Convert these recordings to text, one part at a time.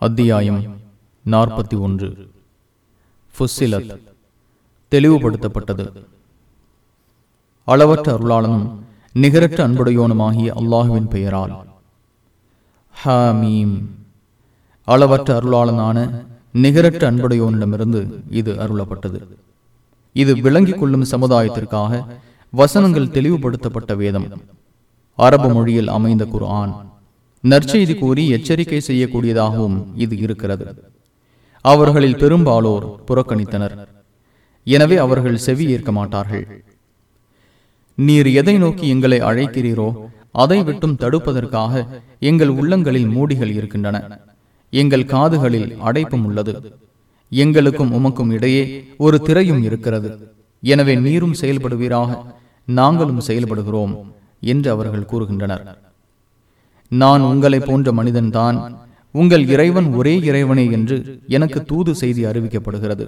அத்தியாயம் நாற்பத்தி ஒன்று. ஃபுஸ்ஸிலத் தெளிவுபடுத்தப்பட்டது. அளவற்ற அருளாளனும் நிகரற்ற அன்புடையோனுமாகிய அல்லாஹுவின் பெயரால். ஹாமீம். அளவற்ற அருளாளனான நிகரற்ற அன்புடையோனிடமிருந்து இது அருளப்பட்டது. இது விளங்கிக் கொள்ளும் சமுதாயத்திற்காக வசனங்கள் தெளிவுபடுத்தப்பட்ட வேதம். அரபு மொழியில் அமைந்த குர் குர்ஆன். நற்செய்தி கூறி எச்சரிக்கை செய்யக்கூடியதாகவும் இது இருக்கிறது. அவர்களில் பெரும்பாலோர் புறக்கணித்தனர். எனவே அவர்கள் செவி ஏற்க மாட்டார்கள். நீர் எதை நோக்கி எங்களை அழைக்கிறீரோ அதை விட்டும் தடுப்பதற்காக எங்கள் உள்ளங்களில் மூடிகள் இருக்கின்றன. எங்கள் காதுகளில் அடைப்பும் உள்ளது. எங்களுக்கும் உமக்கும் இடையே ஒரு திரையும் இருக்கிறது. எனவே நீரும் செயல்படுவீராக நாங்களும் செயல்படுகிறோம் என்று அவர்கள் கூறுகின்றனர். நான் உங்களை போன்ற மனிதன்தான். உங்கள் இறைவன் ஒரே இறைவனே என்று எனக்கு தூது செய்தி அறிவிக்கப்படுகிறது.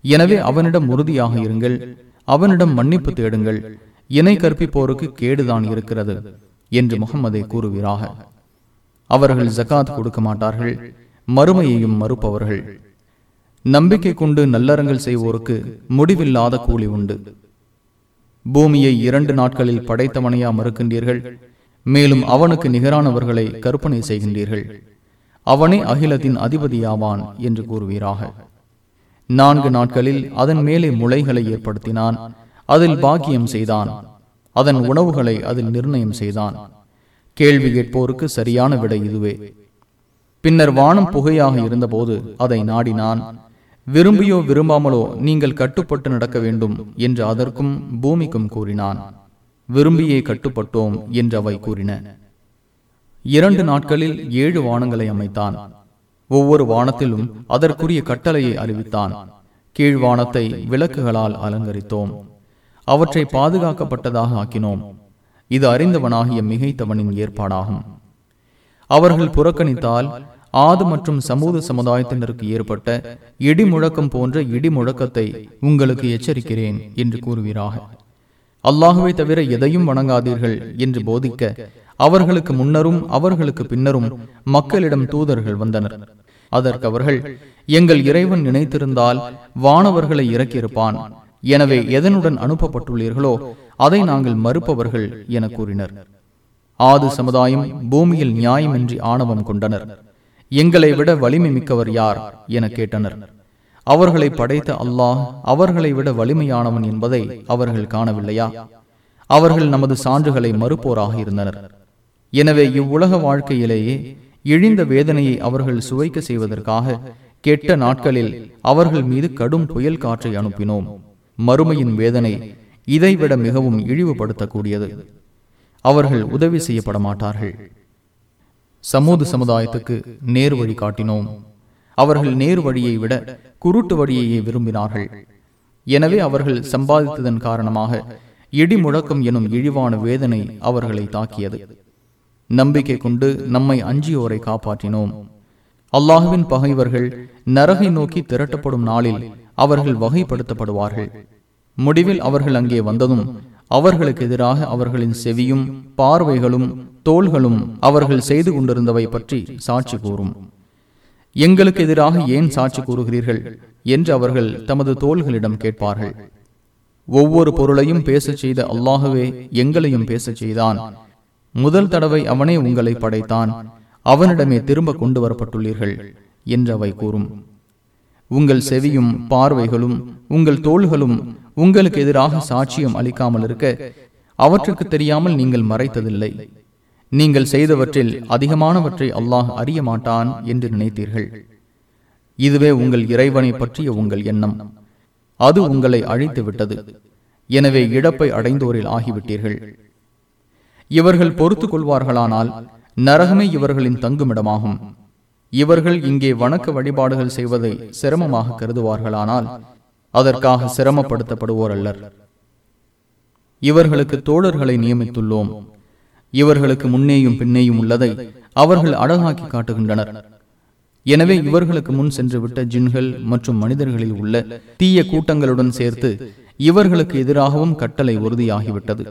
எனவே அவனிடம் உறுதியாக இருங்கள். அவனிடம் மன்னிப்பு தேடுங்கள். இணை கற்பிப்போருக்கு கேடுதான் இருக்கிறது என்று முகம்மதை கூறுகிறாக அவர்கள் ஜகாத் கொடுக்க மாட்டார்கள். மறுமையையும் மறுப்பவர்கள். நம்பிக்கை கொண்டு நல்லறங்கள் செய்வோருக்கு முடிவில்லாத கூலி உண்டு. பூமியை இரண்டு நாட்களில் படைத்தவனையா மறுக்கின்றீர்கள்? மேலும் அவனுக்கு நிகரானவர்களை கற்பனை செய்கின்றீர்கள். அவனே அகிலத்தின் அதிபதியாவான் என்று கூறுவீராக. நான்கு நாட்களில் அதன் மேலே முளைகளை ஏற்படுத்தினான். அதில் பாக்கியம் செய்தான். அதன் உணவுகளை அதில் நிர்ணயம் செய்தான். கேள்வி கேட்போருக்கு சரியான விடை இதுவே. பின்னர் வானம் புகையாக இருந்தபோது அதை நாடினான். விரும்பியோ விரும்பாமலோ நீங்கள் கட்டுப்பட்டு நடக்க வேண்டும் என்று அதற்கும் பூமிக்கும் கூறினான். விரும்பியே கட்டுப்பட்டோம் என்று அவை கூறின. இரண்டு நாட்களில் ஏழு வானங்களை அமைத்தான். ஒவ்வொரு வானத்திலும் அதற்குரிய கட்டளையை அறிவித்தான். கீழ்வானத்தை விளக்குகளால் அலங்கரித்தோம். அவற்றை பாதுகாக்கப்பட்டதாக ஆக்கினோம். இது அறிந்தவனாகிய மிகைத்தவனின் ஏற்பாடாகும். அவர்கள் புறக்கணித்தால் ஆது மற்றும் சமூக சமுதாயத்தினருக்கு ஏற்பட்ட இடி முழக்கம் போன்ற இடி முழக்கத்தை உங்களுக்கு எச்சரிக்கிறேன் என்று கூறுவீராக. அல்லாஹுவை தவிர எதையும் வணங்காதீர்கள் என்று போதிக்க அவர்களுக்கு முன்னரும் அவர்களுக்கு பின்னரும் மக்களிடம் தூதர்கள் வந்தனர். அதற்கு அவர்கள் எங்கள் இறைவன் நினைத்திருந்தால் வானவர்களை இறக்கியிருப்பான். எனவே எதனுடன் அனுப்பப்பட்டுள்ளீர்களோ அதை நாங்கள் மறுப்பவர்கள் என கூறினர். ஆது சமுதாயம் பூமியில் நியாயமின்றி ஆணவம் கொண்டனர். எங்களை விட வலிமை மிக்கவர் யார்? என கேட்டனர். அவர்களை படைத்த அல்லாஹ் அவர்களை விட வலிமையானவன் என்பதை அவர்கள் காணவில்லையா? அவர்கள் நமது சான்றுகளை மறுப்போராக இருந்தனர். எனவே இவ்வுலக வாழ்க்கையிலேயே இழிந்த வேதனையை அவர்கள் சுவைக்க செய்வதற்காக கெட்ட நாட்களில் அவர்கள் மீது கடும் புயல் காற்றை அனுப்பினோம். மறுமையின் வேதனை இதைவிட மிகவும் இழிவுபடுத்தக்கூடியது. அவர்கள் உதவி செய்யப்பட மாட்டார்கள் சமூக சமுதாயத்துக்கு நேர் வழி காட்டினோம். அவர்கள் நேர் வழியை விட குருட்டு வழியையே விரும்பினார்கள். எனவே அவர்கள் சம்பாதித்ததன் காரணமாக இடி முழக்கம் எனும் இழிவான வேதனை அவர்களை தாக்கியது. நம்பிக்கை கொண்டு நம்மை அஞ்சியோரை காப்பாற்றினோம். அல்லாஹுவின் பகைவர்கள் நரகை நோக்கி திரட்டப்படும் நாளில் அவர்கள் வகைப்படுத்தப்படுவார்கள். முடிவில் அவர்கள் அங்கே வந்ததும் அவர்களுக்கு எதிராக அவர்களின் செவியும் பார்வைகளும் தோள்களும் அவர்கள் செய்து கொண்டிருந்தவை பற்றி சாட்சி கூறும். எங்களுக்கு எதிராக ஏன் சாட்சி கூறுகிறீர்கள்? என்று அவர்கள் தமது தோள்களிடம் கேட்பார்கள். ஒவ்வொரு பொருளையும் பேசச் செய்த அல்லாகவே எங்களையும் பேசச் செய்தான். முதல் தடவை அவனே உங்களை படைத்தான். அவனிடமே திரும்ப கொண்டு வரப்பட்டுள்ளீர்கள் என்று அவை கூறும். உங்கள் செவியும் பார்வைகளும் உங்கள் தோள்களும் உங்களுக்கு எதிராக சாட்சியம் அளிக்காமல் இருக்க அவற்றுக்கு தெரியாமல் நீங்கள் மறைத்ததில்லை. நீங்கள் செய்தவற்றில் அதிகமானவற்றை அல்லாஹ் அறிய மாட்டான் என்று நினைத்தீர்கள். இதுவே உங்கள் இறைவனை பற்றிய உங்கள் எண்ணம். அது உங்களை அழைத்து விட்டது. எனவே இழப்பை அடைந்தோரில் ஆகிவிட்டீர்கள். இவர்கள் பொறுத்துக் கொள்வார்களானால் நரகமே இவர்களின் தங்குமிடமாகும். இவர்கள் இங்கே வணக்க வழிபாடுகள் செய்வதை சிரமமாக கருதுவார்களானால் அதற்காக சிரமப்படுத்தப்படுவோர் அல்லர். இவர்களுக்கு தோழர்களை நியமித்துள்ளோம். இவர்களுக்கு முன்னேயும் பின்னேயும் உள்ளதை அவர்கள் அழகாக்கி காட்டுகின்றனர். எனவே இவர்களுக்கு முன் சென்று விட்ட ஜின்கள் மற்றும் மனிதர்களில் உள்ள தீய கூட்டங்களுடன் சேர்த்து இவர்களுக்கு எதிராகவும் கட்டளை உறுதியாகிவிட்டது.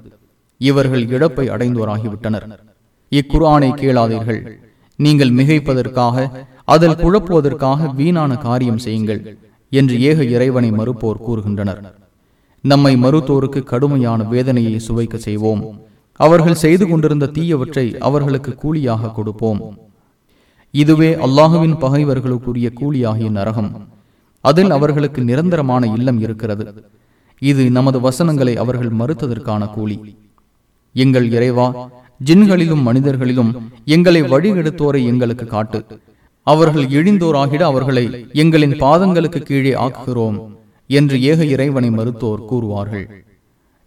இவர்கள் இழப்பை அடைந்தோராகிவிட்டனர். இக்குரானை கேளாதீர்கள். நீங்கள் மிகைப்பதற்காக அதில் குழப்புவதற்காக வீணான காரியம் செய்யுங்கள் என்று ஏக இறைவனை மறுப்போர் கூறுகின்றனர். நம்மை மறுத்தோருக்கு கடுமையான வேதனையை சுவைக்க செய்வோம். அவர்கள் செய்து கொண்டிருந்த தீயவற்றை அவர்களுக்கு கூலியாக கொடுப்போம். இதுவே அல்லாஹுவின் பகைவர்களுக்குரிய கூலியாகிய நரகம். அதில் அவர்களுக்கு நிரந்தரமான இல்லம் இருக்கிறது. இது நமது வசனங்களை அவர்கள் மறுத்ததற்கான கூலி. எங்கள் இறைவா ஜின்களிலும் மனிதர்களிலும் எங்களை வழிகெடுத்தோரை எங்களுக்கு காட்டு. அவர்கள் இழிந்தோராகிட அவர்களை எங்களின் பாதங்களுக்கு கீழே ஆக்குகிறோம் என்று ஏக இறைவனை மறுத்தோர் கூறுவார்கள்.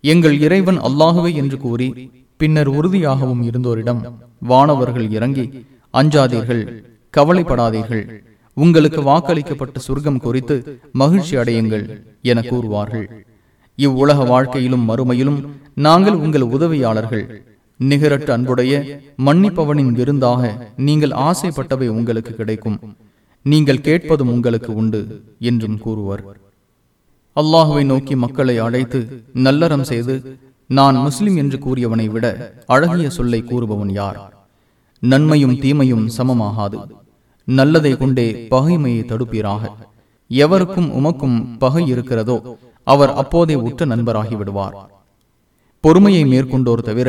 எங்கள் இறைவன் அல்லாஹுவே என்று கூறி பின்னர் உறுதியாகவும் இருந்தோரிடம் வானவர்கள் இறங்கி அஞ்சாதீர்கள் கவலைப்படாதீர்கள் உங்களுக்கு வாக்களிக்கப்பட்ட சொர்க்கம் குறித்து மகிழ்ச்சி அடையுங்கள் என கூறுவார்கள். இவ்வுலக வாழ்க்கையிலும் மறுமையிலும் நாங்கள் உங்கள் உதவியாளர்கள். நிகரற்ற அன்புடைய மன்னிப்பவனின் விருந்தாக நீங்கள் ஆசைப்பட்டவை உங்களுக்கு கிடைக்கும். நீங்கள் கேட்பதும் உங்களுக்கு உண்டு என்றும் கூறுவர். அல்லாஹுவை நோக்கி மக்களை அழைத்து நல்லறம் செய்து நான் முஸ்லிம் என்று கூறியவனை விட அழகிய சொல்லை கூறுபவன் யார்? நன்மையும் தீமையும் சமமாகாது. நல்லதை கொண்டே பகைமையை தடுப்பீராக. எவருக்கும் உமக்கும் பகை இருக்கிறதோ அவர் அப்போதே உற்ற நண்பராகி விடுவார். பொறுமையை மேற்கொண்டோர் தவிர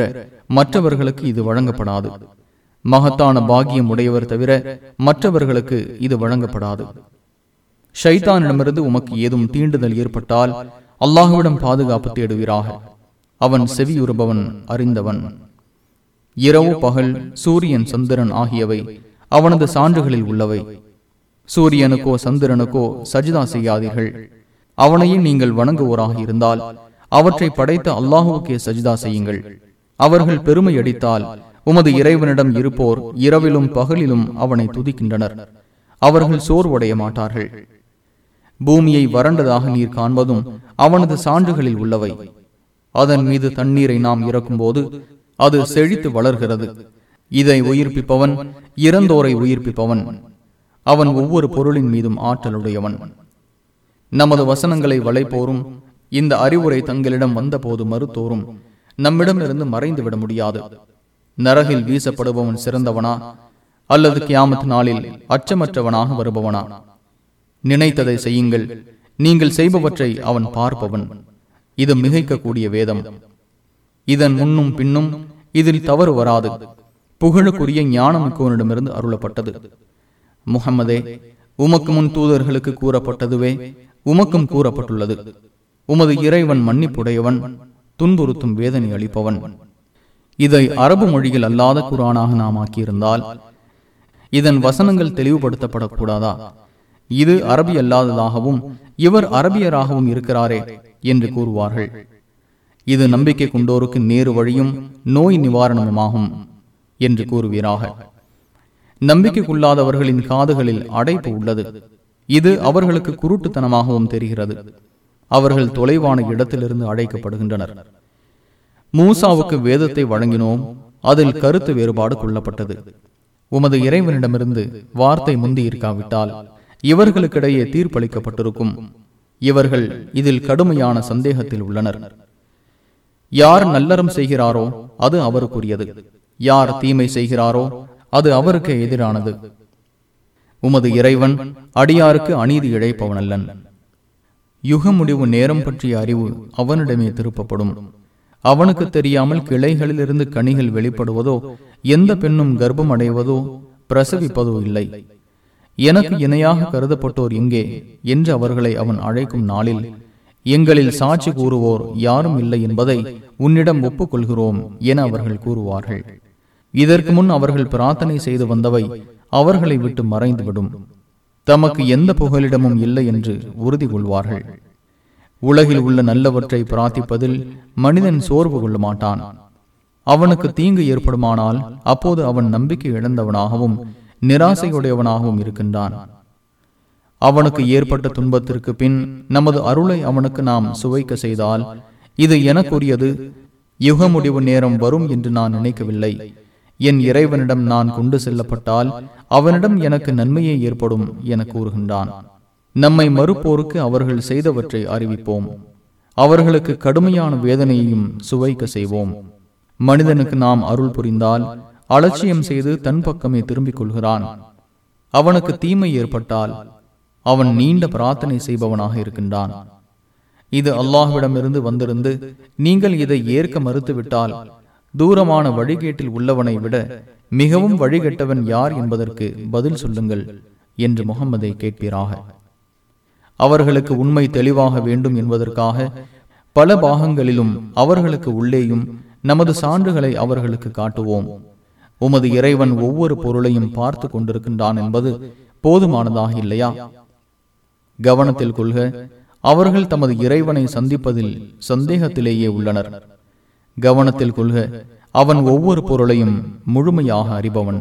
மற்றவர்களுக்கு இது வழங்கப்படாது. மகத்தான பாகியம் உடையவர் தவிர மற்றவர்களுக்கு இது வழங்கப்படாது. ஷைத்தானிடமிருந்து உமக்கு ஏதும் தீண்டுதல் ஏற்பட்டால் அல்லாஹுவிடம் பாதுகாப்பு தேடுவீராக. அவன் செவியுறுபவன் அறிந்தவன். இரவு பகல் சூரியன் சந்திரன் ஆகியவை அவனது சான்றுகளில் உள்ளவை. சூரியனுக்கோ சந்திரனுக்கோ சஜிதா செய்யாதீர்கள். அவனையே நீங்கள் வணங்குவோராக இருந்தால் அவற்றை படைத்த அல்லாஹுவுக்கே சஜிதா செய்யுங்கள். அவர்கள் பெருமை அடித்தால் உமது இறைவனிடம் இருப்போர் இரவிலும் பகலிலும் அவனை துதிக்கின்றனர். அவர்கள் சோர்வடைய மாட்டார்கள் பூமியை வறண்டதாக நீர் காண்பதும் அவனது சான்றுகளில் உள்ளவை. அதன் மீது தண்ணீரை நாம் இறக்கும்போது அது செழித்து வளர்கிறது. இதை உயிர்ப்பிப்பவன் இறந்தோரை உயிர்ப்பிப்பவன். அவன் ஒவ்வொரு பொருளின் மீதும் ஆற்றலுடையவன். நமது வசனங்களை வளைப்போரும். இந்த அறிவுரை தங்களிடம் வந்தபோது மறுத்தோறும் நம்மிடமிருந்து மறைந்து விட முடியாது. நரகில் வீசப்படுபவன் சிறந்தவனா? அல்லது கியாமத் நாளில் அச்சமற்றவனாக வருபவனா? நினைத்ததை செய்யுங்கள். நீங்கள் செய்பவற்றை அவன் பார்ப்பவன். இது மிகைக்கக்கூடிய வேதம். இதன் முன்னும் பின்னும் இதில் தவறு வராது. புகழுக்குரிய ஞானமிக்கோனிடமிருந்து அருளப்பட்டது. முகம்மதே உமக்கு முன் தூதர்களுக்கு கூறப்பட்டதுவே உமக்கும் கூறப்பட்டுள்ளது. உமது இறைவன் மன்னிப்புடையவன் துன்புறுத்தும் வேதனை அளிப்பவன். இதை அரபு மொழியில் அல்லாத குரானாக நாம் ஆக்கியிருந்தால் இதன் வசனங்கள் தெளிவுபடுத்தப்படக்கூடாதா? இது அரபி அல்லாததாகவும் இவர் அரபியராகவும் இருக்கிறாரே என்று கூறுவார்கள். இது நம்பிக்கை கொண்டோருக்கு நேரு வழியும் நோய் நிவாரணமுமாகும் என்று கூறுவீராக. நம்பிக்கைக்குள்ளாதவர்களின் காதுகளில் அடைப்பு உள்ளது. இது அவர்களுக்கு குருட்டுத்தனமாகவும் தெரிகிறது. அவர்கள் தொலைவான இடத்திலிருந்து அழைக்கப்படுகின்றனர் மூசாவுக்கு வேதத்தை வழங்கினோம் அதில் கருத்து வேறுபாடு கொள்ளப்பட்டது. உமது இறைவனிடமிருந்து வார்த்தை முந்தி இருக்காவிட்டால் இவர்களுக்கிடையே தீர்ப்பளிக்கப்பட்டிருக்கும். இவர்கள் இதில் கடுமையான சந்தேகத்தில் உள்ளனர். யார் நல்லறம் செய்கிறாரோ அது அவருக்குரியது. யார் தீமை செய்கிறாரோ அது அவருக்கு எதிரானது. உமது இறைவன் அடியாருக்கு அநீதி இழைப்பவனல்லன். யுக முடிவு நேரம் பற்றிய அறிவு அவனிடமே திருப்பப்படும். அவனுக்கு தெரியாமல் கிளைகளிலிருந்து கனிகள் வெளிப்படுவதோ எந்த பெண்ணும் கர்ப்பம் அடைவதோ பிரசவிப்பதோ இல்லை. எனக்கு இணையாக கருதப்பட்டோர் எங்கே என்று அவர்களை அவன் அழைக்கும் நாளில் எங்களில் சாட்சி கூறுவோர் யாரும் இல்லை என்பதை உன்னிடம் ஒப்புக்கொள்கிறோம் என அவர்கள் கூறுவார்கள். இதற்கு முன் அவர்கள் பிரார்த்தனை செய்து வந்தவை அவர்களை விட்டு மறைந்துவிடும். தமக்கு எந்த புகலிடமும் இல்லை என்று உறுதி கொள்வார்கள் உலகில் உள்ள நல்லவற்றை பிரார்த்திப்பதில் மனிதன் சோர்வு கொள்ள மாட்டான். அவனுக்கு தீங்கு ஏற்படுமானால் அப்போது அவன் நம்பிக்கை இழந்தவனாகவும் நிராசையுடையவனாகவும் இருக்கின்றான். அவனுக்கு ஏற்பட்ட துன்பத்திற்கு பின் நமது அருளை அவனுக்கு நாம் சுவைக்க செய்தால் இது எனக்குரியது. யுக முடிவு நேரம் வரும் என்று நான் நினைக்கவில்லை. என் இறைவனிடம் நான் கொண்டு செல்லப்பட்டால் அவனிடம் எனக்கு நன்மையே ஏற்படும் என கூறுகின்றான். நம்மை மறுப்போருக்கு அவர்கள் செய்தவற்றை அறிவிப்போம். அவர்களுக்கு கடுமையான வேதனையையும் சுவைக்க செய்வோம். மனிதனுக்கு நாம் அருள் புரிந்தால் அலட்சியம் செய்து தன் பக்கமே திரும்பிக் கொள்கிறான். அவனுக்கு தீமை ஏற்பட்டால் அவன் நீண்ட பிரார்த்தனை செய்பவனாக இருக்கின்றான். இது அல்லாஹ்விடமிருந்து வந்திருந்து நீங்கள் இதை ஏற்க மறுத்துவிட்டால் தூரமான வழிகேட்டில் உள்ளவனை விட மிகவும் வழிகெட்டவன் யார் என்பதற்கு பதில் சொல்லுங்கள் என்று முகம்மதை கேட்பீராக. அவர்களுக்கு உண்மை தெளிவாக வேண்டும் என்பதற்காக பல பாகங்களிலும் அவர்களுக்கு உள்ளேயும் நமது சான்றுகளை அவர்களுக்கு காட்டுவோம். உமது இறைவன் ஒவ்வொரு பொருளையும் பார்த்து கொண்டிருக்கின்றான் என்பது போதுமானதாக இல்லையா? கவனத்தில் கொள்க அவர்கள் தமது இறைவனை சந்திப்பதில் சந்தேகத்திலேயே உள்ளனர். கவனத்தில் கொள்க அவன் ஒவ்வொரு பொருளையும் முழுமையாக அறிபவன்.